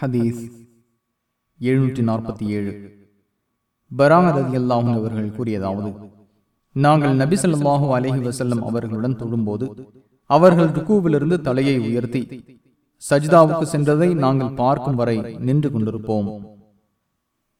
ஹதீஸ் எழுநூற்றி நாற்பத்தி ஏழு. பராமரதி அல்லாஹும் அவர்கள் கூறியதாவது நாங்கள் நபி ஸல்லல்லாஹு அலஹி வசல்லம் அவர்களுடன் தொழும்போது அவர்கள் ருக்குவிலிருந்து தலையை உயர்த்தி சஜிதாவுக்கு சென்றதை நாங்கள் பார்க்கும் வரை நின்று கொண்டிருப்போம்.